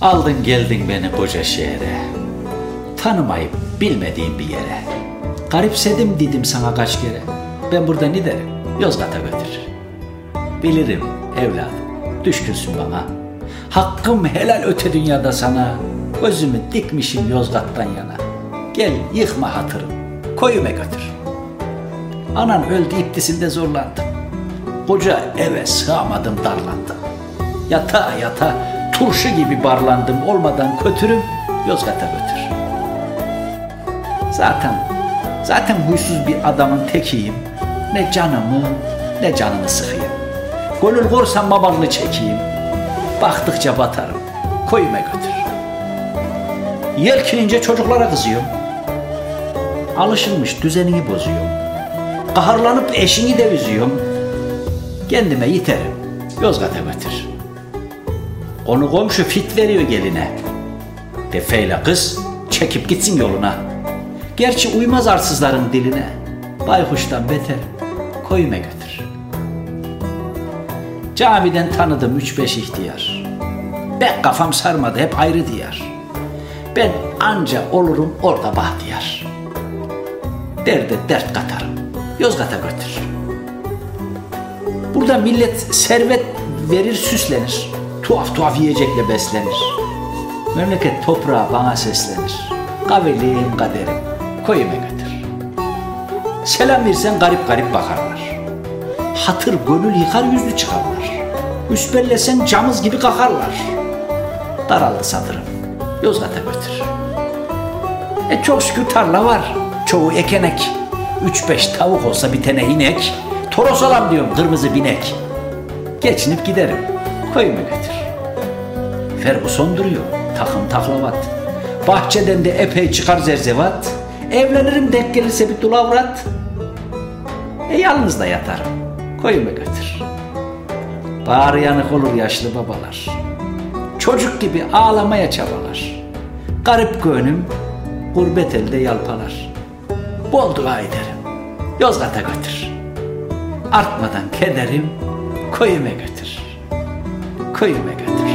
Aldın geldin beni koca şehre. Tanımayıp bilmediğim bir yere. Garipsedim dedim sana kaç kere. Ben burada ne derim? Yozgat'a götür. Bilirim evladım, düşkünsün bana. Hakkım helal öte dünyada sana. Gözümü dikmişim Yozgat'tan yana. Gel yıkma hatırım, koyume götür. Anan öldü iptisinde zorlandım. Koca eve sığamadım darlandım. Yata yata turşu gibi barlandım olmadan kötürüm Yozgat'a götür. Zaten zaten huysuz bir adamın tekiyim. Ne canımı ne canını sıkayım. Gönül korsam babanlı çekeyim. Baktıkça batarım. Koyuma götür. Yelkinince çocuklara kızıyorum. Alışılmış düzenini bozuyorum. Kaharlanıp eşini de üzüyorum. Kendime yiterim. Yozgat'a götür. Onu komşu fit veriyor geline. Defeyle kız çekip gitsin yoluna. Gerçi uymaz arsızların diline. Baykuştan beter koyume götür. Camiden tanıdım üç beş ihtiyar. Ben kafam sarmadı hep ayrı diyar. Ben anca olurum orada bahtiyar. Derde dert katarım. Yozgat'a götür. Burada millet servet verir süslenir. Tuhaf tuhaf yiyecekle beslenir. Memleket toprağı bana seslenir. Kavelim kaderim koyuma götür. Selam versen garip garip bakarlar. Hatır gönül yıkar yüzlü çıkarlar. Üsbellesen camız gibi kakarlar. Daraldı satırım. Yozgat'a götür. E çok şükür tarla var. Çoğu ekenek. Üç beş tavuk olsa bir tane inek. Toros alam diyorum kırmızı binek. Geçinip giderim. Koyuma götür. Ferguson duruyor. Takım taklavat. Bahçeden de epey çıkar zerzevat. Evlenirim denk gelirse bir dulavrat. E yalnız da yatarım. Koyuma götür. Bağrı yanık olur yaşlı babalar. Çocuk gibi ağlamaya çabalar. Garip gönlüm gurbet elde yalpalar. Bol dua ederim. Yozgat'a götür. Artmadan kederim koyuma götür. Koyuma götür.